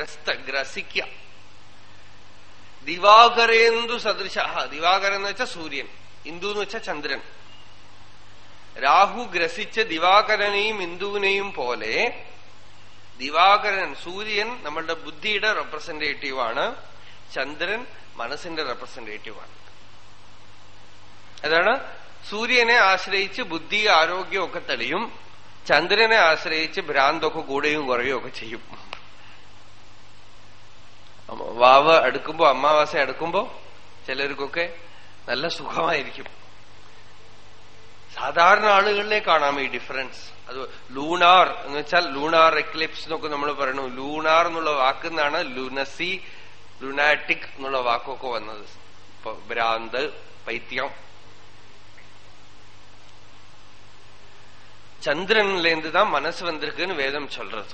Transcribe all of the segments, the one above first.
ഗ്രസ്ത ഗ്രസിക്ക ദിവാകരേന്ദു സദൃശ ദിവാകരൻ എന്ന് വെച്ചാൽ സൂര്യൻ. ഇന്ദു എന്ന് വെച്ചാൽ ചന്ദ്രൻ. രാഹു ഗ്രസിച്ച ദിവാകരനെയും ഇന്ദുവിനെയും പോലെ ദിവാകരൻ സൂര്യൻ നമ്മളുടെ ബുദ്ധിയുടെ റെപ്രസെന്റേറ്റീവാണ് ചന്ദ്രൻ മനസ്സിന്റെ റെപ്രസെന്റേറ്റീവാണ് അതാണ് സൂര്യനെ ആശ്രയിച്ച് ബുദ്ധി ആരോഗ്യമൊക്കെ തെളിയും. ചന്ദ്രനെ ആശ്രയിച്ച് ഭ്രാന്തൊക്കെ കൂടുകയും കുറയുകയും ഒക്കെ ചെയ്യും. വാവ് അടുക്കുമ്പോ അമാവാസ അടുക്കുമ്പോ ചിലർക്കൊക്കെ നല്ല സുഖമായിരിക്കും സാധാരണ ആളുകളിലെ കാണാം ഈ ഡിഫറൻസ് അത് ലൂണാർ എന്ന് വെച്ചാൽ ലൂണാർ എക്ലിപ്സ് എന്നൊക്കെ നമ്മൾ പറയണു ലൂണാർ എന്നുള്ള വാക്കിൽ നിന്നാണ് ലുനസി ലുനാറ്റിക് എന്നുള്ള വാക്കൊക്കെ വന്നത് ഇപ്പൊ ഭ്രാന്ത് പൈത്യം சந்திரன்லேருந்து தான் மனசு வந்திருக்குன்னு வேதம் சொல்றது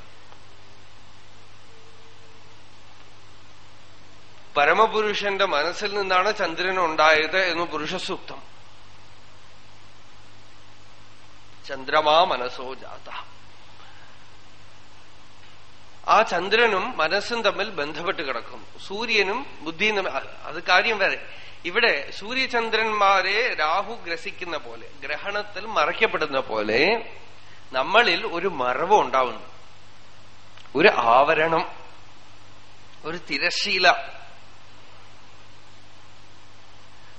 പരമപുരുഷന്റെ മനസ്സിൽ നിന്നാണ് ചന്ദ്രൻ ഉണ്ടായത് എന്ന് പുരുഷസൂക്തം. ചന്ദ്രമാ മനസ്സോ ജാത. ആ ചന്ദ്രനും മനസ്സും തമ്മിൽ ബന്ധപ്പെട്ട് കിടക്കും. സൂര്യനും ബുദ്ധിയും അത് കാര്യം വരെ ഇവിടെ സൂര്യചന്ദ്രന്മാരെ രാഹു ഗ്രസിക്കുന്ന പോലെ ഗ്രഹണത്തിൽ മറയ്ക്കപ്പെടുന്ന പോലെ നമ്മളിൽ ഒരു മറവ് ഉണ്ടാവുന്നു. ഒരു ആവരണം ഒരു തിരശീല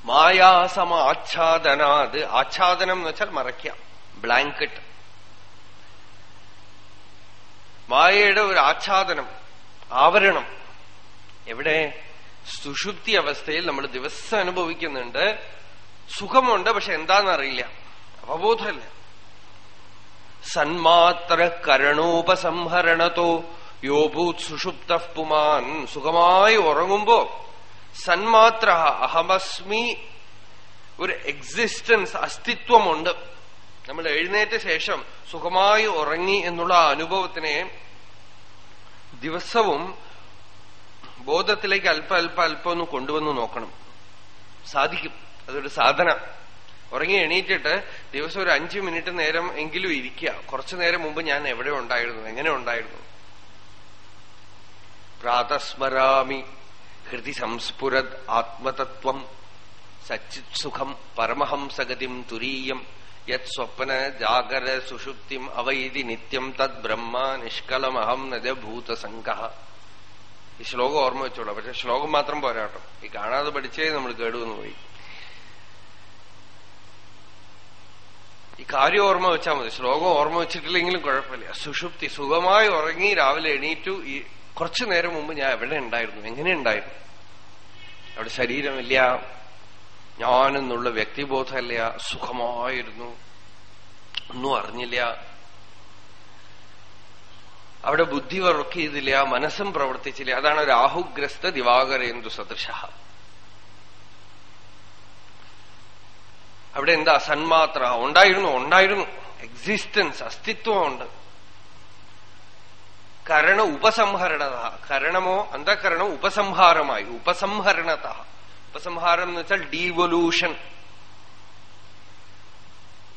മായാസമ ആച്ഛാദനാത് ആച്ഛാദനം എന്ന് വെച്ചാൽ മറയ്ക്കാം ബ്ലാങ്കറ്റ് മായയുടെ ഒരു ആച്ഛാദനം. ആവരണം. എവിടെ? സുഷുപ്തി അവസ്ഥയിൽ നമ്മൾ ദിവസം അനുഭവിക്കുന്നുണ്ട്. സുഖമുണ്ട് പക്ഷെ എന്താണെന്നറിയില്ല. അവബോധമല്ല. സന്മാത്ര കരണോപസംഹരണത്തോ യോഭൂത് സുഷുപ്ത പുമാൻ. സുഖമായി ഉറങ്ങുമ്പോ സന്മാത്ര അഹമസ്മി. ഒരു എക്സിസ്റ്റൻസ് അസ്തിത്വമുണ്ട്. നമ്മൾ എഴുന്നേറ്റ ശേഷം സുഖമായി ഉറങ്ങി എന്നുള്ള അനുഭവത്തിനെ ദിവസവും ബോധത്തിലേക്ക് അല്പ അല്പ അല്പം ഒന്ന് കൊണ്ടുവന്ന് നോക്കണം. സാധിക്കും. അതൊരു സാധന. ഉറങ്ങി എണീറ്റിട്ട് ദിവസം ഒരു അഞ്ചു മിനിറ്റ് നേരം എങ്കിലും ഇരിക്കുക. കുറച്ചു നേരം മുമ്പ് ഞാൻ എവിടെ ഉണ്ടായിരുന്നു? എങ്ങനെ ഉണ്ടായിരുന്നു? പ്രാതസ്മരാമി. ഹൃദി സംസ്ഫുരത് ആത്മതത്വം സച്ചിത് സുഖം പരമഹംസഗതിം തുരീയം യത് സ്വപ്ന ജാഗര സുഷുപ്തിം അവൈതി നിത്യം തദ് ബ്രഹ്മ നിഷ്കലമഹം നജഭൂതസംഗ ഈ ശ്ലോകം ഓർമ്മ വെച്ചോളൂ. പക്ഷെ ശ്ലോകം മാത്രം പോരാട്ടോ ഈ കാണാതെ പഠിച്ചേ നമ്മൾ കേടുവെന്ന് പോയി. ഈ കാര്യം ഓർമ്മ വെച്ചാൽ മതി. ശ്ലോകം ഓർമ്മ വെച്ചിട്ടില്ലെങ്കിലും കുഴപ്പമില്ല. സുഷുപ്തി സുഖമായി ഉറങ്ങി രാവിലെ എണീറ്റു ഈ കുറച്ചു നേരം മുമ്പ് ഞാൻ എവിടെ ഉണ്ടായിരുന്നു? എങ്ങനെ ഉണ്ടായിരുന്നു? അവിടെ ശരീരമില്ല ഞാനെന്നുള്ള വ്യക്തിബോധമില്ല സുഖമായിരുന്നു ഒന്നും അറിഞ്ഞില്ല. അവിടെ ബുദ്ധി വർക്ക് ചെയ്തില്ല മനസ്സും പ്രവർത്തിച്ചില്ല. അതാണ് രാഹുഗ്രസ്ത ദിവാകരേന്ദു സദൃശ. അവിടെ എന്താ സന്മാത്ര? ഉണ്ടായിരുന്നു ഉണ്ടായിരുന്നു. എക്സിസ്റ്റൻസ് അസ്തിത്വമുണ്ട്. കരണ ഉപസംഹരണത. കരണമോ അന്ധകരണം ഉപസംഹാരമായി. ഉപസംഹരണത. ഉപസംഹാരം എന്ന് വെച്ചാൽ ഡീവൊല്യൂഷൻ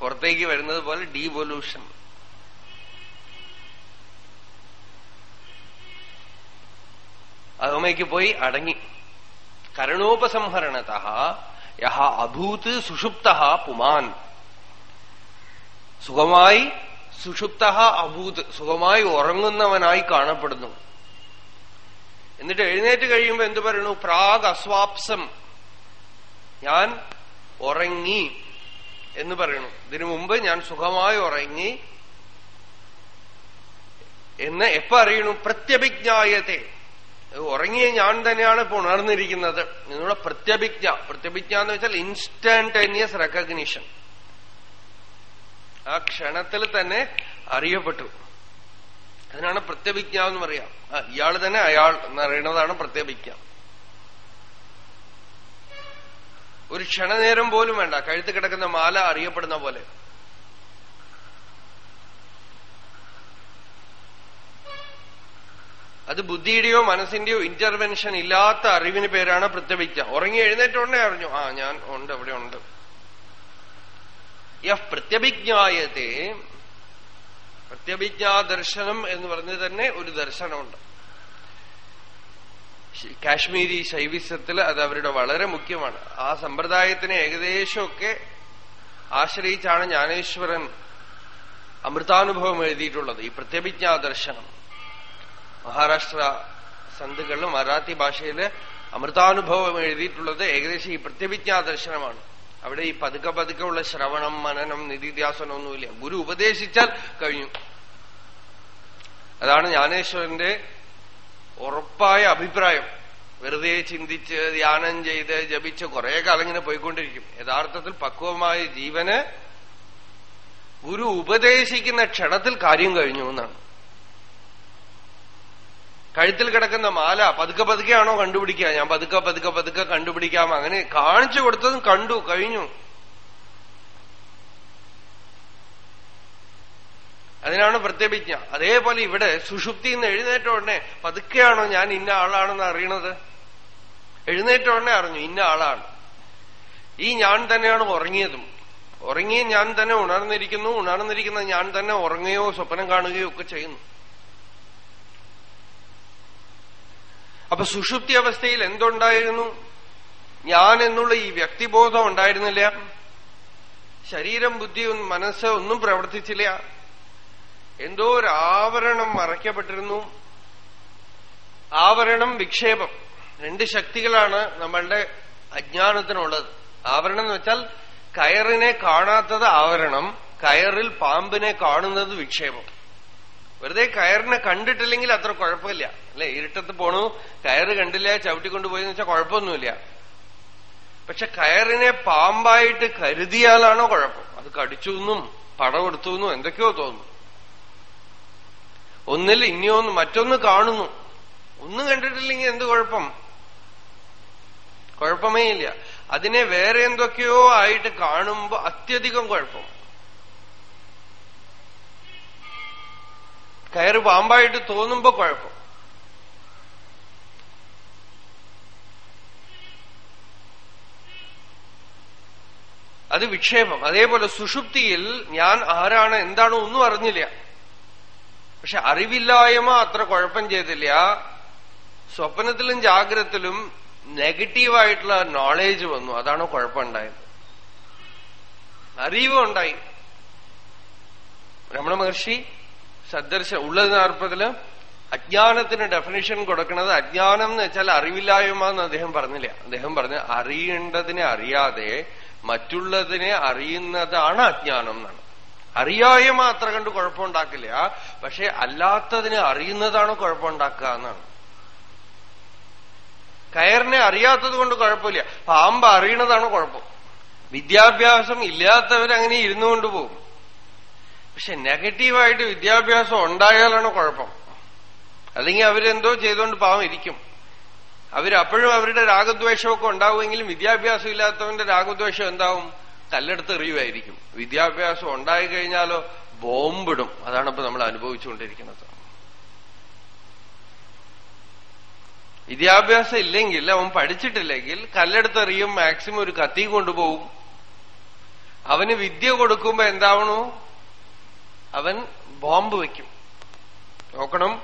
പുറത്തേക്ക് വരുന്നത് പോലെ ഡീവൊല്യൂഷൻ അകമയ്ക്ക് പോയി അടങ്ങി. കരണോപസംഹരണത. യഹ അഭൂത് സുഷുപ്ത പുമാൻ. സുഖമായി സുഷുപ്ത അഭൂത് സുഖമായി ഉറങ്ങുന്നവനായി കാണപ്പെടുന്നു. എന്നിട്ട് എഴുന്നേറ്റ് കഴിയുമ്പോ എന്തു പറയണു പ്രാഗ് അസ്വാപ്സം. ഞാൻ ഉറങ്ങി എന്ന് പറയണു ഇതിനു മുമ്പ് ഞാൻ സുഖമായി ഉറങ്ങി എന്ന് എപ്പ അറിയണു പ്രത്യഭിജ്ഞായത്തെ. ഉറങ്ങിയ ഞാൻ തന്നെയാണ് ഇപ്പൊ ഉണർന്നിരിക്കുന്നത്. നിങ്ങളുടെ പ്രത്യഭിജ്ഞ. പ്രത്യഭിജ്ഞ എന്ന് വെച്ചാൽ ഇൻസ്റ്റന്റേനിയസ് റെക്കഗ്നിഷൻ ആ ക്ഷണത്തിൽ തന്നെ അറിയപ്പെട്ടു. അതിനാണ് പ്രത്യഭിജ്ഞ എന്ന് പറയാം. ഇയാൾ തന്നെ അയാൾ എന്നറിയണതാണ് പ്രത്യഭിജ്ഞ. ഒരു ക്ഷണനേരം പോലും വേണ്ട. കഴുത്ത് കിടക്കുന്ന മാല അറിയപ്പെടുന്ന പോലെ. അത് ബുദ്ധിയുടെയോ മനസ്സിന്റെയോ ഇന്റർവെൻഷൻ ഇല്ലാത്ത അറിവിന് പേരാണ് പ്രത്യഭിജ്ഞ. ഉറങ്ങി എഴുന്നേറ്റോണ്ടേ അറിഞ്ഞു. ആ ഞാൻ ഉണ്ട് അവിടെ ഉണ്ട്. യഹ് പ്രത്യഭിജ്ഞായത്തെ പ്രത്യഭിജ്ഞാ ദർശനം എന്ന് പറഞ്ഞ് തന്നെ ഒരു ദർശനമുണ്ട്. കാശ്മീരി ശൈവിസത്തിൽ അത് അവരുടെ വളരെ മുഖ്യമാണ്. ആ സമ്പ്രദായത്തിനെ ഏകദേശമൊക്കെ ആശ്രയിച്ചാണ് ജ്ഞാനേശ്വരൻ അമൃതാനുഭവം എഴുതിയിട്ടുള്ളത് ഈ പ്രത്യഭിജ്ഞാ ദർശനം. മഹാരാഷ്ട്ര സന്തുകളിൽ മറാത്തി ഭാഷയിൽ അമൃതാനുഭവം എഴുതിയിട്ടുള്ളത് ഏകദേശം ഈ പ്രത്യഭിജ്ഞാ ദർശനമാണ്. അവിടെ ഈ പതുക്കെ പതുക്കെ ഉള്ള ശ്രവണം മനനം നിധിധ്യാസനം ഒന്നുമില്ല. ഗുരു ഉപദേശിച്ചാൽ കഴിഞ്ഞു. അതാണ് ജ്ഞാനേശ്വരന്റെ ഉറപ്പായ അഭിപ്രായം. വെറുതെ ചിന്തിച്ച് ധ്യാനം ചെയ്ത് ജപിച്ച് കുറെ കാലം ഇങ്ങനെ പോയിക്കൊണ്ടിരിക്കും. യഥാർത്ഥത്തിൽ പക്വമായ ജീവന് ഗുരു ഉപദേശിക്കുന്ന ക്ഷണത്തിൽ കാര്യം കഴിഞ്ഞു എന്നാണ്. കഴുത്തിൽ കിടക്കുന്ന മാല പതുക്കെ പതുക്കെയാണോ കണ്ടുപിടിക്കുക? ഞാൻ പതുക്കെ പതുക്കെ പതുക്കെ കണ്ടുപിടിക്കാം. അങ്ങനെ കാണിച്ചു കൊടുത്തതും കണ്ടു കഴിഞ്ഞു. അതിനാണ് പ്രത്യപിജ്ഞ അതേപോലെ ഇവിടെ സുഷുപ്തി എന്ന് എഴുന്നേറ്റ ഉടനെ പതുക്കെയാണോ ഞാൻ ഇന്ന ആളാണെന്ന് അറിയണത്? എഴുന്നേറ്റ ഉടനെ അറിഞ്ഞു ഇന്ന ആളാണ്. ഈ ഞാൻ തന്നെയാണ് ഉറങ്ങിയതും. ഉറങ്ങിയ ഞാൻ തന്നെ ഉണർന്നിരിക്കുന്നു. ഉണർന്നിരിക്കുന്ന ഞാൻ തന്നെ ഉറങ്ങുകയോ സ്വപ്നം കാണുകയോ ഒക്കെ ചെയ്യുന്നു. അപ്പൊ സുഷുപ്തി അവസ്ഥയിൽ എന്തുണ്ടായിരുന്നു? ഞാൻ എന്നുള്ള ഈ വ്യക്തിബോധം ഉണ്ടായിരുന്നില്ല. ശരീരം ബുദ്ധി മനസ്സ് ഒന്നും പ്രവർത്തിച്ചില്ല. എന്തോ ഒരു ആവരണം മറയ്ക്കപ്പെട്ടിരുന്നു. ആവരണം വിക്ഷേപം രണ്ട് ശക്തികളാണ് നമ്മളുടെ അജ്ഞാനത്തിനുള്ളത്. ആവരണം എന്ന് വെച്ചാൽ കയറിനെ കാണാത്തത് ആവരണം കയറിൽ പാമ്പിനെ കാണുന്നത് വിക്ഷേപം. വെറുതെ കയറിനെ കണ്ടിട്ടില്ലെങ്കിൽ അത്ര കുഴപ്പമില്ല. അല്ലെ? ഇരുട്ടത്ത് പോണു കയറ് കണ്ടില്ല ചവിട്ടിക്കൊണ്ടുപോയെന്ന് വെച്ചാൽ കുഴപ്പമൊന്നുമില്ല. പക്ഷെ കയറിനെ പാമ്പായിട്ട് കരുതിയാലാണോ കുഴപ്പം? അത് കടിച്ചു എന്നും പടം എടുത്തു എന്നും എന്തൊക്കെയോ തോന്നുന്നു ഒന്നിൽ ഇനിയൊന്ന് മറ്റൊന്ന് കാണുന്നു. ഒന്നും കണ്ടിട്ടില്ലെങ്കിൽ എന്ത് കുഴപ്പം? കുഴപ്പമേ ഇല്ല. അതിനെ വേറെ എന്തൊക്കെയോ ആയിട്ട് കാണുമ്പോ അത്യധികം കുഴപ്പം. കയറ് പാമ്പായിട്ട് തോന്നുമ്പോ കുഴപ്പം. അത് വിക്ഷേപം. അതേപോലെ സുഷുപ്തിയിൽ ഞാൻ ആരാണ് എന്താണോ ഒന്നും അറിഞ്ഞില്ല. പക്ഷെ അറിവില്ലായ്മ അത്ര കുഴപ്പം ചെയ്തില്ല. സ്വപ്നത്തിലും ജാഗ്രതത്തിലും നെഗറ്റീവായിട്ടുള്ള നോളേജ് വന്നു. അതാണ് കുഴപ്പമുണ്ടായത്. അറിവ് ഉണ്ടായി. രമണ മഹർഷി സദ്ദർശ ഉള്ളത് നാർപ്പതിൽ അജ്ഞാനത്തിന് ഡെഫിനിഷൻ കൊടുക്കുന്നത് അജ്ഞാനം എന്ന് വെച്ചാൽ അറിവില്ലായ്മ എന്ന് അദ്ദേഹം പറഞ്ഞില്ല. അദ്ദേഹം പറഞ്ഞ അറിയേണ്ടതിനെ അറിയാതെ മറ്റുള്ളതിനെ അറിയുന്നതാണ് അജ്ഞാനം എന്നാണ്. അറിയായ്മ അത്ര കണ്ട് കുഴപ്പമുണ്ടാക്കില്ല. പക്ഷെ അല്ലാത്തതിനെ അറിയുന്നതാണ് കുഴപ്പമുണ്ടാക്കുക എന്നാണ്. കയറിനെ അറിയാത്തത് കൊണ്ട് കുഴപ്പമില്ല. പാമ്പ് അറിയണതാണ് കുഴപ്പം. വിദ്യാഭ്യാസം ഇല്ലാത്തവരങ്ങനെ ഇരുന്നു കൊണ്ടുപോകും പക്ഷെ നെഗറ്റീവായിട്ട് വിദ്യാഭ്യാസം ഉണ്ടായാലാണ് കുഴപ്പം. അല്ലെങ്കിൽ അവരെന്തോ ചെയ്തുകൊണ്ട് പാവം ഇരിക്കും. അവരപ്പോഴും അവരുടെ രാഗദ്വേഷമൊക്കെ ഉണ്ടാവുമെങ്കിലും വിദ്യാഭ്യാസം ഇല്ലാത്തവന്റെ രാഗദ്വേഷം എന്താവും? കല്ലെടുത്ത് എറിയുമായിരിക്കും. വിദ്യാഭ്യാസം ഉണ്ടായി കഴിഞ്ഞാലോ ബോംബിടും. അതാണ് ഇപ്പൊ നമ്മൾ അനുഭവിച്ചുകൊണ്ടിരിക്കുന്നത്. വിദ്യാഭ്യാസം ഇല്ലെങ്കിൽ അവൻ പഠിച്ചിട്ടില്ലെങ്കിൽ കല്ലെടുത്തെറിയും മാക്സിമം ഒരു കത്തി കൊണ്ടുപോകും. അവന് വിദ്യ കൊടുക്കുമ്പോ എന്താവണു? അവൻ ബോംബ് വയ്ക്കും നോക്കണം.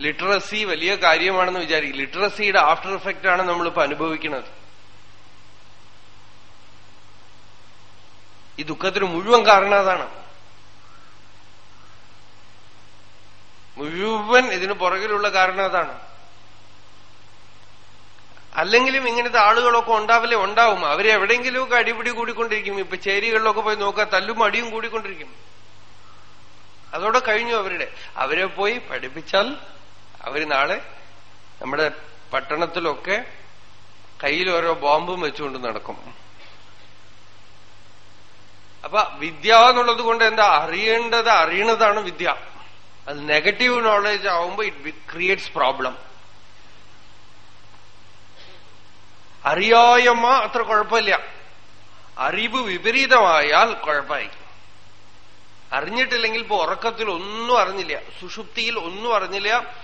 ലിറ്ററസി വലിയ കാര്യമാണെന്ന് വിചാരിക്കും. ലിറ്ററസിയുടെ ആഫ്റ്റർ എഫക്റ്റ് ആണ് നമ്മളിപ്പോ അനുഭവിക്കുന്നത്. ഈ ദുഃഖത്തിന് മുഴുവൻ കാരണം അതാണ്. മുഴുവൻ ഇതിന് പുറകിലുള്ള കാരണം അതാണ്. അല്ലെങ്കിലും ഇങ്ങനത്തെ ആളുകളൊക്കെ ഉണ്ടാവില്ലേ ഉണ്ടാവും. അവരെ എവിടെയെങ്കിലുമൊക്കെ അടിപിടി കൂടിക്കൊണ്ടിരിക്കും. ഇപ്പൊ ചേരികളിലൊക്കെ പോയി നോക്കുക തല്ലും അടിയും കൂടിക്കൊണ്ടിരിക്കും. അതോടെ കഴിഞ്ഞു അവരുടെ. അവരെ പോയി പഠിപ്പിച്ചാൽ അവർ നാളെ നമ്മുടെ പട്ടണത്തിലൊക്കെ കയ്യിൽ ഓരോ ബോംബും വെച്ചുകൊണ്ട് നടക്കും. അപ്പൊ വിദ്യ എന്നുള്ളത് കൊണ്ട് എന്താ? അറിയേണ്ടത് അറിയണതാണ് വിദ്യ. അത് നെഗറ്റീവ് നോളജ് ആവുമ്പോൾ ഇറ്റ് ക്രിയേറ്റ്സ് പ്രോബ്ലം അറിയായ്മ അത്ര കുഴപ്പമില്ല. അറിവ് വിപരീതമായാൽ കുഴപ്പമായി അറിഞ്ഞിട്ടില്ലെങ്കിൽ ഇപ്പൊ ഉറക്കത്തിൽ ഒന്നും അറിഞ്ഞില്ല. സുഷുപ്തിയിൽ ഒന്നും അറിഞ്ഞില്ല.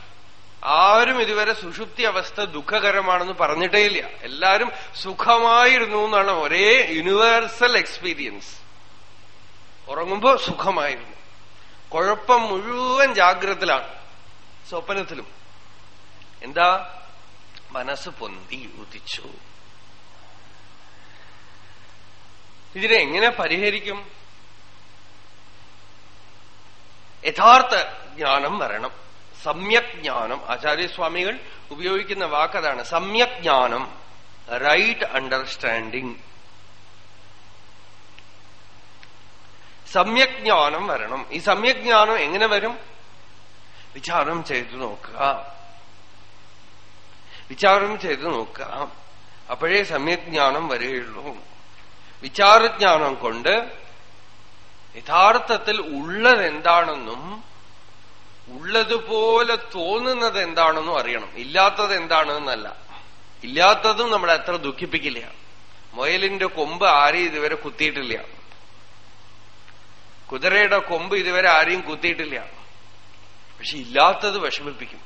ആരും ഇതുവരെ സുഷുപ്തി അവസ്ഥ ദുഃഖകരമാണെന്ന് പറഞ്ഞിട്ടേ ഇല്ല. എല്ലാരും സുഖമായിരുന്നു എന്നാണ് ഒരേ യൂണിവേഴ്സൽ എക്സ്പീരിയൻസ് ഉറങ്ങുമ്പോ സുഖമായിരുന്നു. കുഴപ്പം മുഴുവൻ ജാഗ്രതത്തിലാണ്. സ്വപ്നത്തിലും. എന്താ? മനസ്സ് പൊന്തി ഉദിച്ചു ഇതിനെ എങ്ങനെ പരിഹരിക്കും? യഥാർത്ഥ ജ്ഞാനം വരണം. സമ്യക് ജ്ഞാനം. ആചാര്യസ്വാമികൾ ഉപയോഗിക്കുന്ന വാക്കതാണ് സമ്യക് ജ്ഞാനം റൈറ്റ് അണ്ടർസ്റ്റാൻഡിങ്. സമ്യക് ജ്ഞാനം വരണം. ഈ സമ്യക് ജ്ഞാനം എങ്ങനെ വരും? വിചാരം ചെയ്തു നോക്കുക. വിചാരം ചെയ്തു നോക്കുക. അപ്പോഴേ സമ്യക് ജ്ഞാനം വരികയുള്ളൂ. വിചാരജ്ഞാനം കൊണ്ട് യഥാർത്ഥത്തിൽ ഉള്ളത് എന്താണെന്നും ഉള്ളതുപോലെ തോന്നുന്നത് എന്താണെന്നും അറിയണം. ഇല്ലാത്തത് എന്താണെന്നല്ല ഇല്ലാത്തതും നമ്മളെ അത്ര ദുഃഖിപ്പിക്കില്ല. മുയലിന്റെ കൊമ്പ് ആരെയും ഇതുവരെ കുത്തിയിട്ടില്ല. കുതിരയുടെ കൊമ്പ് ഇതുവരെ ആരെയും കുത്തിയിട്ടില്ല. പക്ഷെ ഇല്ലാത്തത് വിഷമിപ്പിക്കും.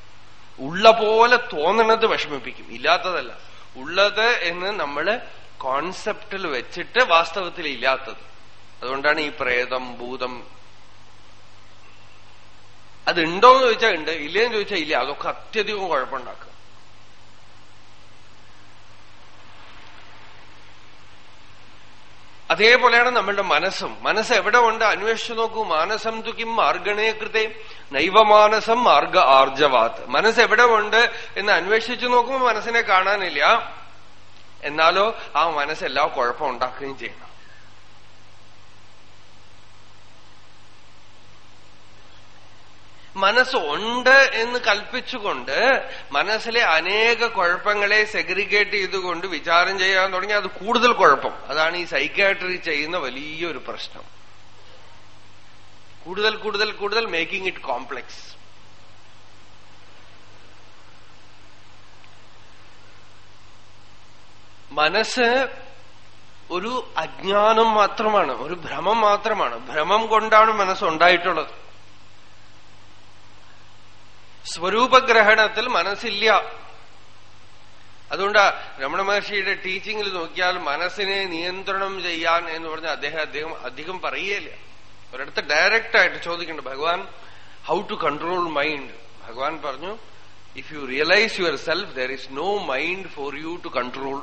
ഉള്ള പോലെ തോന്നണത് വിഷമിപ്പിക്കും. ഇല്ലാത്തതല്ല. ഉള്ളത് എന്ന് നമ്മൾ കോൺസെപ്റ്റിൽ വെച്ചിട്ട് വാസ്തവത്തിൽ ഇല്ലാത്തത് അതുകൊണ്ടാണ് ഈ പ്രേതം ഭൂതം. അതുണ്ടോ എന്ന് ചോദിച്ചാൽ ഉണ്ട് ഇല്ലേന്ന് ചോദിച്ചാൽ ഇല്ല. അതൊക്കെ അത്യധികം കുഴപ്പമുണ്ടാക്കുക. അതേപോലെയാണ് നമ്മളുടെ മനസ്സും. മനസ്സ് എവിടെ ഉണ്ട്? അന്വേഷിച്ചു നോക്കൂ. മാനസം തുക്കിം മാർഗണേ കൃതേ. നൈവമാനസം മാർഗ ആർജവാത്. മനസ്സ് എവിടെ ഉണ്ട് എന്ന് അന്വേഷിച്ചു നോക്കുമ്പോൾ മനസ്സിനെ കാണാനില്ല. എന്നാലോ ആ മനസ്സെല്ലാം കുഴപ്പം ഉണ്ടാക്കുകയും ചെയ്യണം. മനസ്സുണ്ട് എന്ന് കൽപ്പിച്ചുകൊണ്ട് മനസ്സിലെ അനേക കുഴപ്പങ്ങളെ സെഗ്രിഗേറ്റ് ചെയ്തുകൊണ്ട് വിചാരം ചെയ്യാൻ തുടങ്ങി അത് കൂടുതൽ കുഴപ്പം. അതാണ് ഈ സൈക്കാട്രി ചെയ്യുന്ന വലിയൊരു പ്രശ്നം. കൂടുതൽ കൂടുതൽ കൂടുതൽ മേക്കിംഗ് ഇറ്റ് കോംപ്ലക്സ് മനസ്സ് ഒരു അജ്ഞാനം മാത്രമാണ് ഒരു ഭ്രമം മാത്രമാണ്. ഭ്രമം കൊണ്ടാണ് മനസ്സുണ്ടായിട്ടുള്ളത്. സ്വരൂപഗ്രഹണത്തിൽ മനസ്സില്ല. അതുകൊണ്ട് രമണ മഹർഷിയുടെ ടീച്ചിങ്ങിൽ നോക്കിയാൽ മനസ്സിനെ നിയന്ത്രണം ചെയ്യാൻ എന്ന് പറഞ്ഞ അദ്ദേഹം അദ്ദേഹം അധികം പറയുകയില്ല. ഒരിടത്ത് ഡയറക്റ്റ് ആയിട്ട് ചോദിക്കുന്നുണ്ട് ഭഗവാൻ ഹൗ ടു കൺട്രോൾ മൈൻഡ് ഭഗവാൻ പറഞ്ഞു if you realise your self there is no mind for you to control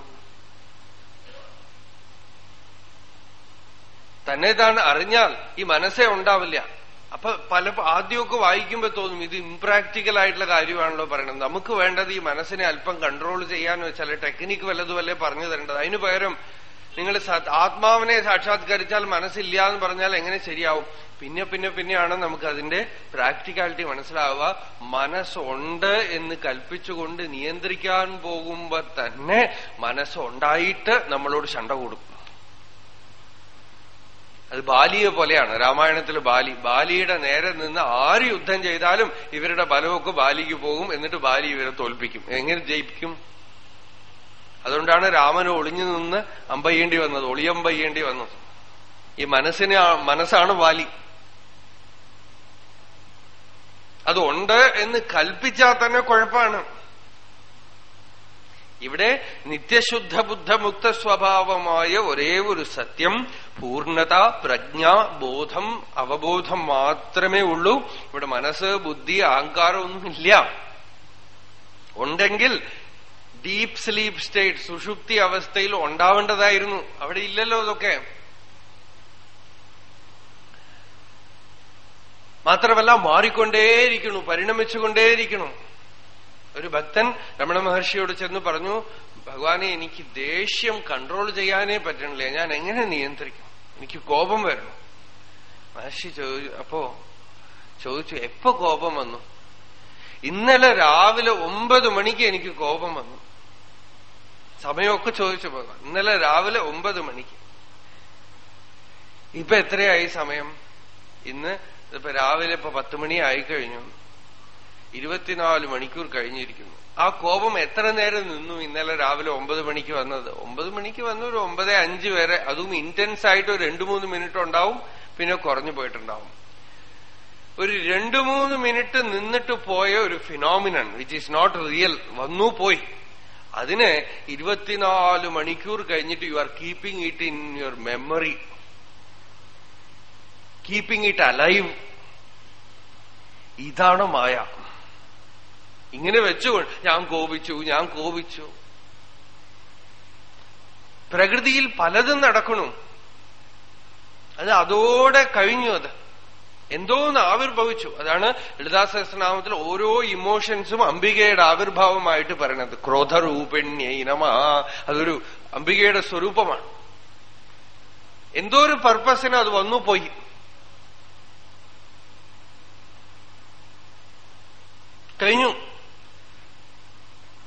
തന്നെ താൻ അറിഞ്ഞാൽ ഈ മനസ്സേ ഉണ്ടാവില്ല. അപ്പൊ പല ആദ്യമൊക്കെ വായിക്കുമ്പോ തോന്നും ഇത് ഇംപ്രാക്ടിക്കൽ ആയിട്ടുള്ള കാര്യമാണല്ലോ പറയണത്. നമുക്ക് വേണ്ടത് ഈ മനസ്സിനെ അല്പം കൺട്രോൾ ചെയ്യാൻ വെച്ചാൽ ടെക്നിക്ക് വല്ലതും വല്ലേ പറഞ്ഞു തരേണ്ടത്? അതിനു പകരം നിങ്ങൾ ആത്മാവിനെ സാക്ഷാത്കരിച്ചാൽ മനസ്സില്ല എന്ന് പറഞ്ഞാൽ എങ്ങനെ ശരിയാവും? പിന്നെ പിന്നെ പിന്നെയാണ് നമുക്ക് അതിന്റെ പ്രാക്ടിക്കാലിറ്റി മനസ്സിലാവുക. മനസ്സുണ്ട് എന്ന് കൽപ്പിച്ചുകൊണ്ട് നിയന്ത്രിക്കാൻ പോകുമ്പോ തന്നെ മനസ്സുണ്ടായിട്ട് നമ്മളോട് ശണ്ട കൊടുക്കും അത് ബാലിയെ പോലെയാണ്. രാമായണത്തിൽ ബാലി ബാലിയുടെ നേരെ നിന്ന് ആര് യുദ്ധം ചെയ്താലും ഇവരുടെ ബലമൊക്കെ ബാലിക്ക് പോകും എന്നിട്ട് ബാലി ഇവരെ തോൽപ്പിക്കും. എങ്ങനെ ജയിപ്പിക്കും? അതുകൊണ്ടാണ് രാമന് ഒളിഞ്ഞു നിന്ന് അമ്പയ്യേണ്ടി വന്നത്. ഒളിയമ്പയ്യേണ്ടി വന്നത് ഈ മനസ്സിനെ മനസ്സാണ് ബാലി. അതുണ്ട് എന്ന് കൽപ്പിച്ചാൽ തന്നെ കുഴപ്പമാണ്. ഇവിടെ നിത്യശുദ്ധ ബുദ്ധമുക്ത സ്വഭാവമായ ഒരേ ഒരു സത്യം പൂർണത പ്രജ്ഞ ബോധം അവബോധം മാത്രമേ ഉള്ളൂ. ഇവിടെ മനസ്സ് ബുദ്ധി അഹങ്കാരമൊന്നുമില്ല ഉണ്ടെങ്കിൽ ഡീപ് സ്ലീപ് സ്റ്റേറ്റ് സുഷുപ്തി അവസ്ഥയിൽ ഉണ്ടാവേണ്ടതായിരുന്നു. അവിടെ ഇല്ലല്ലോ ഇതൊക്കെ. മാത്രമല്ല മാറിക്കൊണ്ടേയിരിക്കണു പരിണമിച്ചുകൊണ്ടേയിരിക്കണു ഒരു ഭക്തൻ രമണ മഹർഷിയോട് ചെന്ന് പറഞ്ഞു ഭഗവാനെ എനിക്ക് ദേഷ്യം കൺട്രോൾ ചെയ്യാനേ പറ്റണില്ല. ഞാൻ എങ്ങനെ നിയന്ത്രിക്കും? എനിക്ക് കോപം വരണം. മഹർഷി ചോദിച്ചു അപ്പോ ചോദിച്ചു എപ്പോ കോപം വന്നു? ഇന്നലെ രാവിലെ ഒമ്പത് മണിക്ക് എനിക്ക് കോപം വന്നു. സമയമൊക്കെ ചോദിച്ചു ഭഗവാൻ ഇന്നലെ രാവിലെ ഒമ്പത് മണിക്ക്. ഇപ്പൊ എത്രയായി സമയം? ഇന്ന് ഇപ്പൊ രാവിലെ ഇപ്പൊ പത്ത് മണി ആയിക്കഴിഞ്ഞു ഇരുപത്തിനാല് മണിക്കൂർ കഴിഞ്ഞിരിക്കുന്നു. ആ കോപം എത്ര നേരം നിന്നു? ഇന്നലെ രാവിലെ ഒമ്പത് മണിക്ക് വന്നത്. ഒമ്പത് മണിക്ക് വന്ന ഒരു ഒമ്പത് അഞ്ച് വരെ അതും ഇന്റൻസ് ആയിട്ട് ഒരു രണ്ടു മൂന്ന് മിനിറ്റ് ഉണ്ടാവും പിന്നെ കുറഞ്ഞു പോയിട്ടുണ്ടാവും. ഒരു രണ്ടു മൂന്ന് മിനിറ്റ് നിന്നിട്ട് പോയ ഒരു phenomenon which is not real വന്നു പോയി. അതിന് ഇരുപത്തിനാല് മണിക്കൂർ കഴിഞ്ഞിട്ട് you are keeping it in your memory keeping it alive ഇതാണ് മായ. ഇങ്ങനെ വെച്ചുകൊണ്ട് ഞാൻ കോപിച്ചു ഞാൻ കോപിച്ചു. പ്രകൃതിയിൽ പലതും നടക്കണു. അത് അതോടെ കഴിഞ്ഞു അത്. എന്തോന്ന് ആവിർഭവിച്ചു. അതാണ് ലളിതാസഹസ്രനാമത്തിൽ ഓരോ ഇമോഷൻസും അംബികയുടെ ആവിർഭാവമായിട്ട് പറയണത്. ക്രോധരൂപിണ്യൈനമ അതൊരു അംബികയുടെ സ്വരൂപമാണ്. എന്തോ ഒരു പർപ്പസിന് അത് വന്നു പോയി. കഴിഞ്ഞു.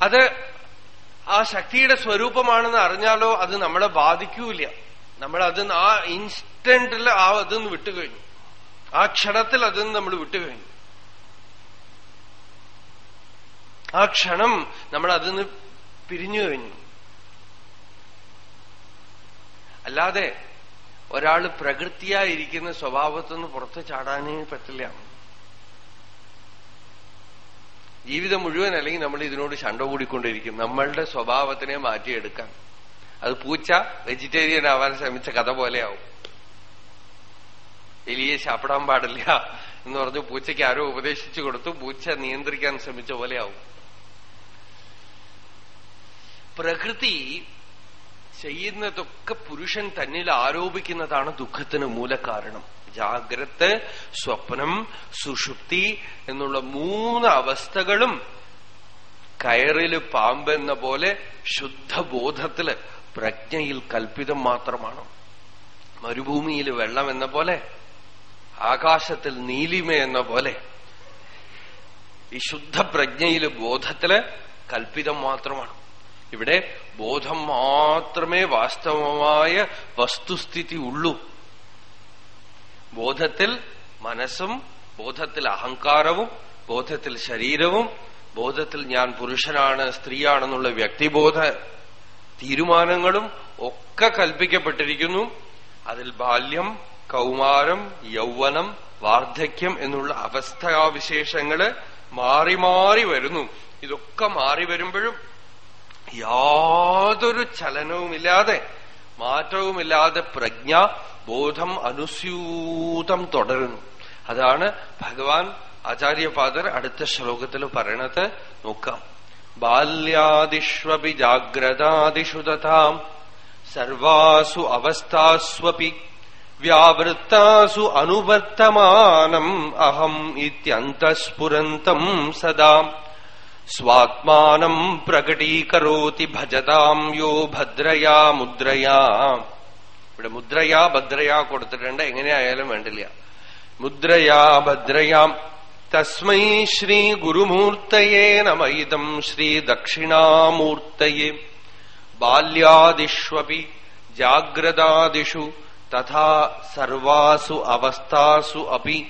അത് ആ ശക്തിയുടെ സ്വരൂപമാണെന്ന് അറിഞ്ഞാലോ അത് നമ്മളെ ബാധിക്കൂല നമ്മൾ അത് ആ ഇൻസ്റ്റന്റിൽ ആ അതിന്ന് വിട്ടുകഴിഞ്ഞു. ആ ക്ഷണത്തിൽ അതിന്ന് നമ്മൾ വിട്ടുകഴിഞ്ഞു. ആ ക്ഷണം നമ്മൾ അതിന്ന് പിരിഞ്ഞു കഴിഞ്ഞു. അല്ലാതെ ഒരാൾ പ്രകൃതിയായിരിക്കുന്ന സ്വഭാവത്തുനിന്ന് പുറത്തു ചാടാനേ പറ്റില്ല. ജീവിതം മുഴുവൻ അല്ലെങ്കിൽ നമ്മൾ ഇതിനോട് ശണ്ട കൂടിക്കൊണ്ടിരിക്കും. നമ്മളുടെ സ്വഭാവത്തിനെ മാറ്റിയെടുക്കാൻ. അത് പൂച്ച വെജിറ്റേറിയൻ ആവാൻ ശ്രമിച്ച കഥ പോലെയാവും. എലിയെ ശാപ്പിടാൻ പാടില്ല എന്ന് പറഞ്ഞു പൂച്ചയ്ക്ക് ആരോ ഉപദേശിച്ചു കൊടുത്തു. പൂച്ച നിയന്ത്രിക്കാൻ ശ്രമിച്ച പോലെയാവും. പ്രകൃതി ചെയ്യുന്നതൊക്കെ പുരുഷൻ തന്നിൽ ആരോപിക്കുന്നതാണ് ദുഃഖത്തിന് മൂലകാരണം. ജാഗ്രത് സ്വപ്നം സുഷുപ്തി എന്നുള്ള മൂന്ന് അവസ്ഥകളും കയറിൽ പാമ്പെന്ന പോലെ ശുദ്ധബോധത്തിൽ പ്രജ്ഞയിൽ കൽപ്പിതം മാത്രമാണ്. മരുഭൂമിയിൽ വെള്ളം എന്ന പോലെ ആകാശത്തിൽ നീലിമ എന്ന പോലെ ഈ ശുദ്ധപ്രജ്ഞയിൽ ബോധത്തിൽ കൽപ്പിതം മാത്രമാണ്. ഇവിടെ ബോധം മാത്രമേ വാസ്തവമായ വസ്തുസ്ഥിതി ഉള്ളൂ. ബോധത്തിൽ മനസ്സും ബോധത്തിൽ അഹങ്കാരവും ബോധത്തിൽ ശരീരവും ബോധത്തിൽ ഞാൻ പുരുഷനാണ് സ്ത്രീയാണെന്നുള്ള വ്യക്തിബോധ തീരുമാനങ്ങളും ഒക്കെ കൽപ്പിക്കപ്പെട്ടിരിക്കുന്നു. അതിൽ ബാല്യം കൗമാരം യൗവനം വാർദ്ധക്യം എന്നുള്ള അവസ്ഥാവിശേഷങ്ങൾ മാറി മാറി വരുന്നു. ഇതൊക്കെ മാറി വരുമ്പോഴും യാതൊരു ചലനവുമില്ലാതെ മാറ്റവുമില്ലാതെ പ്രജ്ഞ ബോധം അനുസ്യൂതം തുടരുന്നു. അതാണ് ഭഗവാൻ ആചാര്യപാദർ അടുത്ത ശ്ലോകത്തിൽ പറയണത്. നോക്കാം. ബാല്യാദിഷ്വപി ജാഗ്രതാദിഷു തഥാം സർവാസു അവസ്ഥാസ്വപി വ്യാവൃത്താസു അനുവർത്തമാനം അഹം ഇത്യന്തസ്ഫുരന്തം സദാ. സ്വാത്മാനം പ്രകടീകരോതി ഭജതാം യോ ഭദ്രയാ മുദ്രയാ. ഇവിടെ മുദ്രയാ ഭദ്രയാ കൊടുത്തിട്ടുണ്ട്. എങ്ങനെയായാലും വേണ്ടില്ല. മുദ്രയാ ഭദ്രയാം. തസ്മൈ ശ്രീ ഗുരുമൂർത്തയേ നമയിതം ശ്രീ ദക്ഷിണാമൂർത്തയേ. ബാല്യാദിഷ്വപി ജാഗ്രതാദിഷു തഥാ സർവാസു അവസ്ഥാസു അപി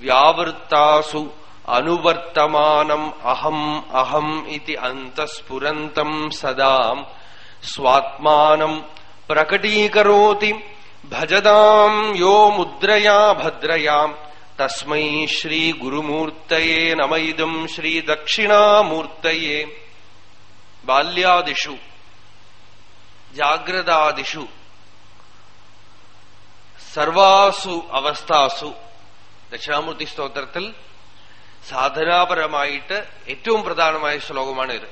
വ്യാവൃത്താസു അനുവർത്തമാനം അഹം അഹം ഇതി അന്തസ്ഫുരന്തം സദാ സ്വാത്മാനം പ്രകടീകരോതി ഭജതാം യോ മുദ്രയാ ഭദ്രയാം തസ്മൈ ശ്രീ ഗുരുമൂർത്തയേ നമയിതം ശ്രീ ദക്ഷിണാമൂർത്തയേ ബാല്യാദിഷു ജാഗ്രതാദിഷു സർവാസു അവസ്ഥാസു ദക്ഷിണാമൂർത്തി സ്തോത്രത്തിൽ സാധനാപരമായിട്ട് ഏറ്റവും പ്രധാനമായ ശ്ലോകമാണ് ഇത്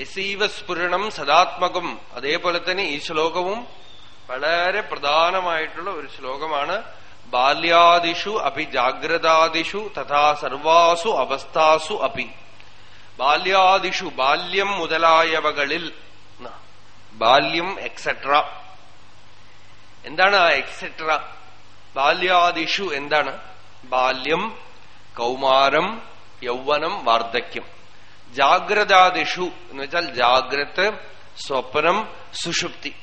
യസീവ സ്ഫുരണം സദാത്മകം. അതേപോലെ തന്നെ ഈ ശ്ലോകവും വളരെ പ്രധാനമായിട്ടുള്ള ഒരു ശ്ലോകമാണ്. ബാല്യാദിഷു അപി ജാഗ്രതാദിഷു തഥാ സർവാസു അവസ്ഥാസു അപി ബാല്യാദിഷു ബാല്യം മുതലായവകളിൽ ബാല്യം എക്സെട്ര എന്താണ് ആ എക്സെട്ര ബാല്യാദിഷു എന്താണ്? ബാല്യം കൗമാരം യൗവനം വാർദ്ധക്യം. ജാഗ്രതാദിഷു എന്ന് വെച്ചാൽ ജാഗ്രത് സ്വപ്നം സുഷുപ്തി.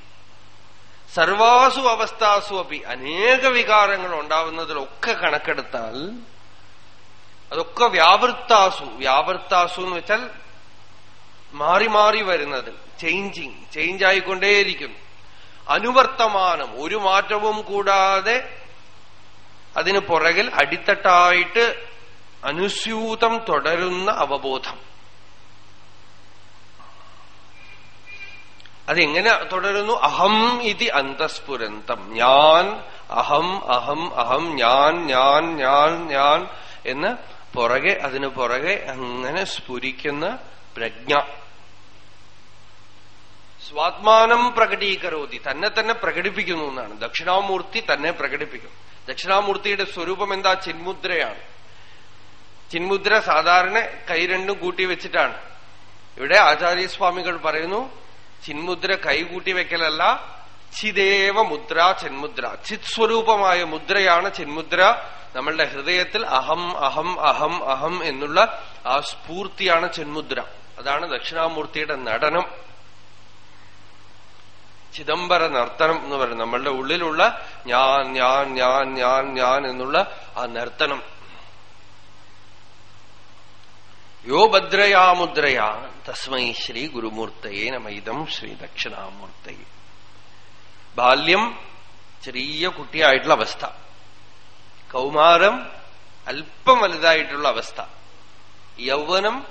സർവാസു അവസ്ഥാസു അപ്പി. അനേക വികാരങ്ങൾ ഉണ്ടാവുന്നതിലൊക്കെ കണക്കെടുത്താൽ അതൊക്കെ വ്യാവൃത്താസു. വ്യാവൃത്താസു എന്ന് വെച്ചാൽ മാറി മാറി വരുന്നത്. ചേഞ്ചിങ് ചേഞ്ച് ആയിക്കൊണ്ടേയിരിക്കുന്നു. അനുവർത്തമാനം. ഒരു മാറ്റവും കൂടാതെ അതിന് പുറകിൽ അടിത്തട്ടായിട്ട് അനുസ്യൂതം തുടരുന്ന അവബോധം. അതെങ്ങനെ തുടരുന്നു? അഹം ഇതി അന്തസ്ഫുരന്തം. ഞാൻ അഹം അഹം അഹം ഞാൻ ഞാൻ ഞാൻ ഞാൻ എന്ന് പുറകെ അതിനു പുറകെ അങ്ങനെ സ്ഫുരിക്കുന്ന പ്രജ്ഞ. സ്വാത്മാനം പ്രകടീകരോതി. തന്നെ തന്നെ പ്രകടിപ്പിക്കുന്നു എന്നാണ്. ദക്ഷിണാമൂർത്തി തന്നെ പ്രകടിപ്പിക്കും. ദക്ഷിണാമൂർത്തിയുടെ സ്വരൂപം എന്താ? ചിന്മുദ്രയാണ്. ചിന്മുദ്ര സാധാരണ കൈ രണ്ടും കൂട്ടി വെച്ചിട്ടാണ്. ഇവിടെ ആചാര്യസ്വാമികൾ പറയുന്നു ചിന്മുദ്ര കൈ കൂട്ടി വെക്കലല്ല ചിദേവ മുദ്ര ചിന്മുദ്ര. ചിത് സ്വരൂപമായ മുദ്രയാണ് ചിന്മുദ്ര. നമ്മളുടെ ഹൃദയത്തിൽ അഹം അഹം അഹം അഹം എന്നുള്ള ആ സ്ഫൂർത്തിയാണ് ചിന്മുദ്ര. അതാണ് ദക്ഷിണാമൂർത്തിയുടെ നടനം. ചിദംബര നർത്തനം എന്ന് പറയുന്നത് നമ്മളുടെ ഉള്ളിലുള്ള ഞാൻ ഞാൻ ഞാൻ ഞാൻ ഞാൻ എന്നുള്ള ആ നർത്തനം. യോ ഭദ്രയാമുദ്രയാ തസ്മൈ ശ്രീ ഗുരുമൂർത്തയെ നമൈതം ശ്രീ ദക്ഷിണാമൂർത്തയെ. ബാല്യം ചെറിയ കുട്ടിയായിട്ടുള്ള അവസ്ഥ. കൗമാരം അല്പം വലുതായിട്ടുള്ള അവസ്ഥ. യൗവനം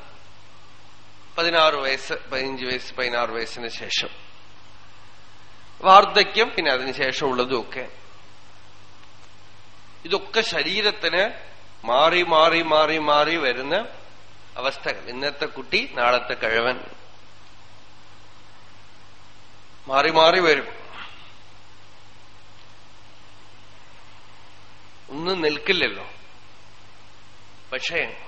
പതിനാറ് വയസ്സ് പതിനഞ്ച് വയസ്സ് പതിനാറ് വയസ്സിന് ശേഷം. വാർദ്ധക്യം പിന്നെ അതിനുശേഷമുള്ളതുമൊക്കെ ഇതൊക്കെ ശരീരത്തിന് മാറി മാറി മാറി മാറി വരുന്ന അവസ്ഥകൾ. ഇന്നത്തെ കുട്ടി നാളത്തെ കഴിവൻ. മാറി മാറി വരും. ഒന്നും നിൽക്കില്ലല്ലോ. പക്ഷേ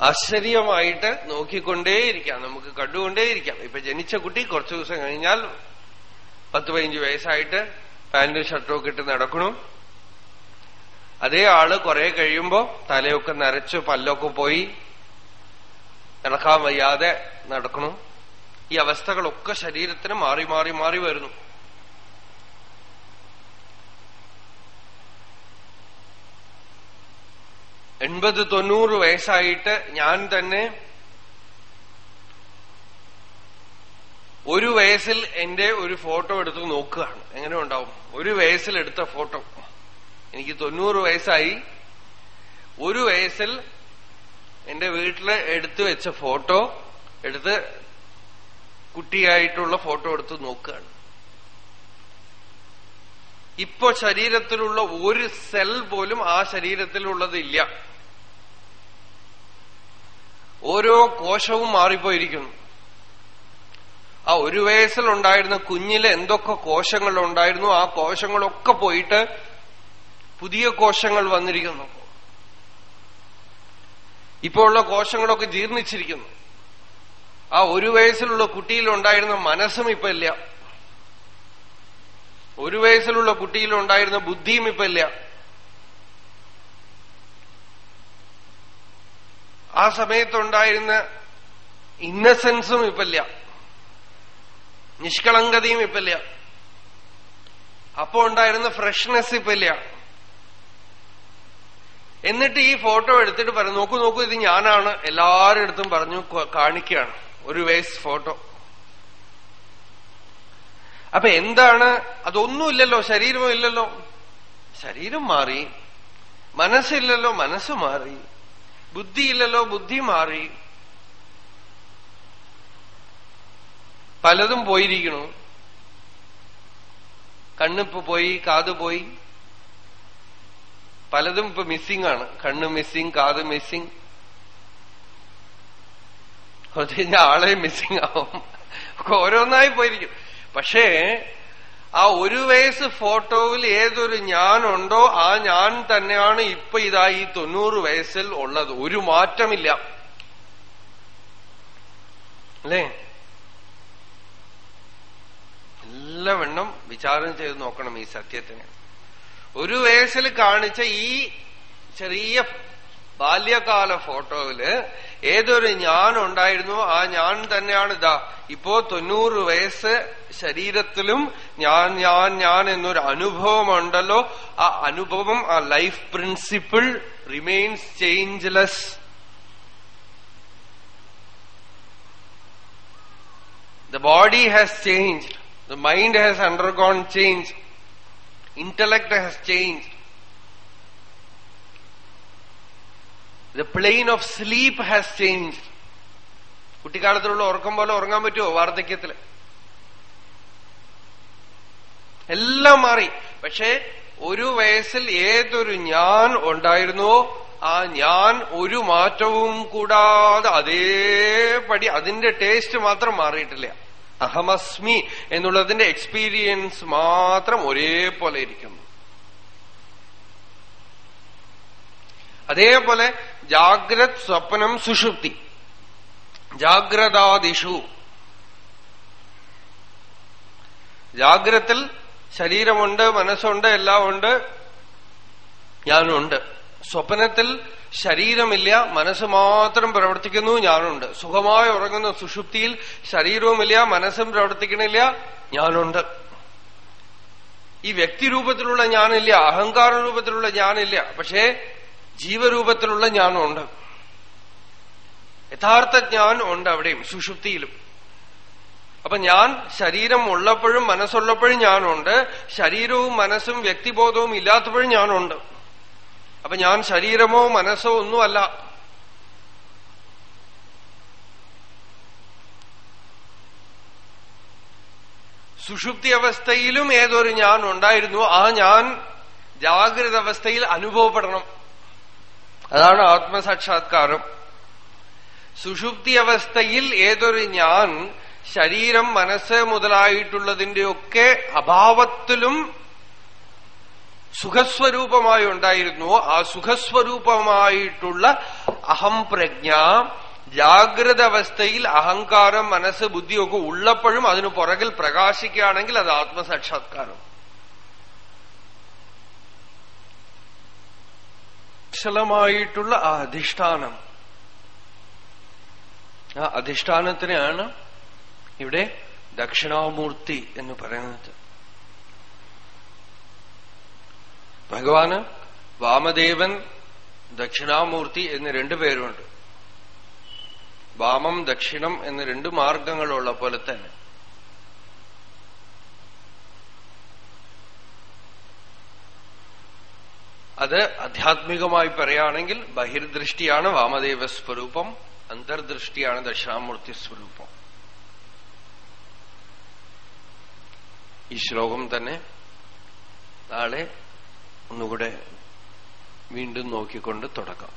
ആശ്ചര്യമായിട്ട് നോക്കിക്കൊണ്ടേയിരിക്കാം. നമുക്ക് കണ്ടുകൊണ്ടേയിരിക്കാം. ഇപ്പൊ ജനിച്ച കുട്ടി കുറച്ചു ദിവസം കഴിഞ്ഞാൽ പത്ത് പതിനഞ്ച് വയസ്സായിട്ട് പാന്റും ഷർട്ടും ഇട്ട് നടക്കണു. അതേ ആൾ കുറെ കഴിയുമ്പോ തലയൊക്കെ നരച്ചു പല്ലൊക്കെ പോയി നടക്കാൻ വയ്യാതെ നടക്കണു. ഈ അവസ്ഥകളൊക്കെ ശരീരത്തിന് മാറി മാറി മാറി വരുന്നു. എൺപത് തൊണ്ണൂറ് വയസ്സായിട്ട് ഞാൻ തന്നെ ഒരു വയസ്സിൽ എന്റെ ഒരു ഫോട്ടോ എടുത്ത് നോക്കുകയാണ്. എങ്ങനെ ഉണ്ടാവും? ഒരു വയസ്സിൽ എടുത്ത ഫോട്ടോ. എനിക്ക് തൊണ്ണൂറ് വയസ്സായി. ഒരു വയസ്സിൽ എന്റെ വീട്ടിൽ എടുത്തു വെച്ച ഫോട്ടോ എടുത്ത് കുട്ടിയായിട്ടുള്ള ഫോട്ടോ എടുത്ത് നോക്കുകയാണ്. ഇപ്പോ ശരീരത്തിലുള്ള ഒരു സെൽ പോലും ആ ശരീരത്തിലുള്ളതില്ല. ഓരോ കോശവും മാറിപ്പോയിരിക്കുന്നു. ആ ഒരു വയസ്സിലുണ്ടായിരുന്ന കുഞ്ഞിൽ എന്തൊക്കെ കോശങ്ങൾ ഉണ്ടായിരുന്നു ആ കോശങ്ങളൊക്കെ പോയിട്ട് പുതിയ കോശങ്ങൾ വന്നിരിക്കുന്നു. ഇപ്പോൾ ഉള്ള കോശങ്ങളൊക്കെ ജീർണിച്ചിരിക്കുന്നു. ആ ഒരു വയസ്സിലുള്ള കുട്ടിയിലുണ്ടായിരുന്ന മനസ്സും ഇപ്പൊ ഇല്ല. ഒരു വയസ്സിലുള്ള കുട്ടിയിലുണ്ടായിരുന്ന ബുദ്ധിയും ഇപ്പൊ ഇല്ല. ആ സമയത്തുണ്ടായിരുന്ന ഇന്നസെൻസും ഇപ്പില്ല നിഷ്കളങ്കതയും ഇപ്പില്ല അപ്പോ ഉണ്ടായിരുന്ന ഫ്രഷ്നെസ് ഇപ്പില്ല എന്നിട്ട് ഈ ഫോട്ടോ എടുത്തിട്ട് പറഞ്ഞു നോക്കൂ നോക്കൂ ഇത് ഞാനാണ്. എല്ലാവരുടെ അടുത്തും പറഞ്ഞു കാണിക്കുകയാണ്. ഒരു വയസ്സ് ഫോട്ടോ. അപ്പൊ എന്താണ്? അതൊന്നുമില്ലല്ലോ ശരീരവും ഇല്ലല്ലോ. ശരീരം മാറി മനസ്സില്ലല്ലോ മനസ്സ് മാറി ബുദ്ധിയില്ലല്ലോ ബുദ്ധി മാറി. പലതും പോയിരിക്കണു കണ്ണിപ്പ് പോയി കാത് പോയി. പലതും ഇപ്പൊ മിസ്സിംഗ് ആണ്. കണ്ണ് മിസ്സിംഗ് കാത് മിസ്സിംഗ് കുറച്ച് കഴിഞ്ഞാൽ ആളെ മിസ്സിംഗ് ആവും. ഓരോന്നായി പോയിരിക്കും. പക്ഷേ ആ ഒരു വയസ്സ് ഫോട്ടോയിൽ ഏതൊരു ഞാനുണ്ടോ ആ ഞാൻ തന്നെയാണ് ഇപ്പൊ ഇതാ ഈ തൊണ്ണൂറ് വയസ്സിൽ ഉള്ളത്. ഒരു മാറ്റമില്ല. അല്ലേ? നല്ലവണ്ണം വിചാരം ചെയ്ത് നോക്കണം ഈ സത്യത്തിനെ. ഒരു വയസ്സിൽ കാണിച്ച ഈ ചെറിയ ബാല്യകാല ഫോട്ടോയിൽ ഏതൊരു ഞാൻ ഉണ്ടായിരുന്നു ആ ഞാൻ തന്നെയാണ് ഇതാ ഇപ്പോ തൊണ്ണൂറ് വയസ്സ് ശരീരത്തിലും ഞാൻ ഞാൻ ഞാൻ എന്നൊരു അനുഭവമുണ്ടല്ലോ ആ അനുഭവം ആ life principle remains changeless The body has changed. The mind has undergone change Intellect has changed. The plane of sleep has changed. കുട്ടിക്കാലത്തിലുള്ള ഉറക്കം പോലെ ഉറങ്ങാൻ പറ്റുമോ? വാർദ്ധക്യത്തിൽ എല്ലാം മാറി. പക്ഷേ ഒരു വയസ്സിൽ ഏതൊരു ഞാൻ ഉണ്ടായിരുന്നോ ആ ഞാൻ ഒരു മാറ്റവും കൂടാതെ അതേപടി അതിന്റെ ടേസ്റ്റ് മാത്രം മാറിയിട്ടില്ല. അഹമസ്മി എന്നുള്ളതിന്റെ എക്സ്പീരിയൻസ് മാത്രം ഒരേപോലെ ഇരിക്കുന്നു. അതേപോലെ ജാഗ്രത് സ്വപ്നം സുഷുപ്തി. ജാഗ്രതാദിഷു. ജാഗ്രത്തിൽ ശരീരമുണ്ട് മനസ്സുണ്ട് എല്ലാം ഉണ്ട് ഞാനുണ്ട്. സ്വപ്നത്തിൽ ശരീരമില്ല മനസ്സ് മാത്രം പ്രവർത്തിക്കുന്നു ഞാനുണ്ട്. സുഖമായി ഉറങ്ങുന്ന സുഷുപ്തിയിൽ ശരീരവുമില്ല മനസ്സും പ്രവർത്തിക്കണില്ല ഞാനുണ്ട്. ഈ വ്യക്തിരൂപത്തിലുള്ള ഞാനില്ല അഹങ്കാര രൂപത്തിലുള്ള ഞാനില്ല. പക്ഷേ ജീവരൂപത്തിലുള്ള ഞാനുണ്ട് യഥാർത്ഥ ജ്ഞാൻ ഉണ്ട് അവിടെയും സുഷുപ്തിയിലും. അപ്പൊ ഞാൻ ശരീരം ഉള്ളപ്പോഴും മനസ്സുള്ളപ്പോഴും ഞാനുണ്ട് ശരീരവും മനസ്സും വ്യക്തിബോധവും ഇല്ലാത്തപ്പോഴും ഞാനുണ്ട്. അപ്പൊ ഞാൻ ശരീരമോ മനസ്സോ ഒന്നുമല്ല. സുഷുപ്തി അവസ്ഥയിലും ഏതൊരു ഞാൻ ഉണ്ടായിരുന്നു ആ ഞാൻ ജാഗ്രത അവസ്ഥയിൽ അനുഭവപ്പെടണം. അതാണ് ആത്മസാക്ഷാത്കാരം. സുഷുപ്തി അവസ്ഥയിൽ ഏതൊരു ഞാൻ ശരീരം മനസ്സ് മുതലായിട്ടുള്ളതിന്റെയൊക്കെ അഭാവത്തിലും സുഖസ്വരൂപമായി ഉണ്ടായിരുന്നു. ആ സുഖസ്വരൂപമായിട്ടുള്ള അഹം പ്രജ്ഞ ജാഗ്രത അവസ്ഥയിൽ അഹങ്കാരം മനസ്സ് ബുദ്ധിയൊക്കെ ഉള്ളപ്പോഴും അതിനു പുറകിൽ പ്രകാശിക്കുകയാണെങ്കിൽ അത് ആത്മസാക്ഷാത്കാരം. കുശലമായിട്ടുള്ള ആ അധിഷ്ഠാനം. ആ അധിഷ്ഠാനത്തിനെയാണ് ഇവിടെ ദക്ഷിണാമൂർത്തി എന്ന് പറയുന്നത്. ഭഗവാന് വാമദേവൻ ദക്ഷിണാമൂർത്തി എന്ന് രണ്ടു പേരുണ്ട്. വാമം ദക്ഷിണം എന്ന് രണ്ട് മാർഗങ്ങളുള്ള പോലെ തന്നെ. അത് ആധ്യാത്മികമായി പറയുകയാണെങ്കിൽ ബഹിർദൃഷ്ടിയാണ് വാമദേവ സ്വരൂപം അന്തർദൃഷ്ടിയാണ് ദക്ഷിണാമൂർത്തി സ്വരൂപം ഈ ശ്ലോകം തന്നെ നാളെ ഒന്നുകൂടെ വീണ്ടും നോക്കിക്കൊണ്ട് തുടക്കാം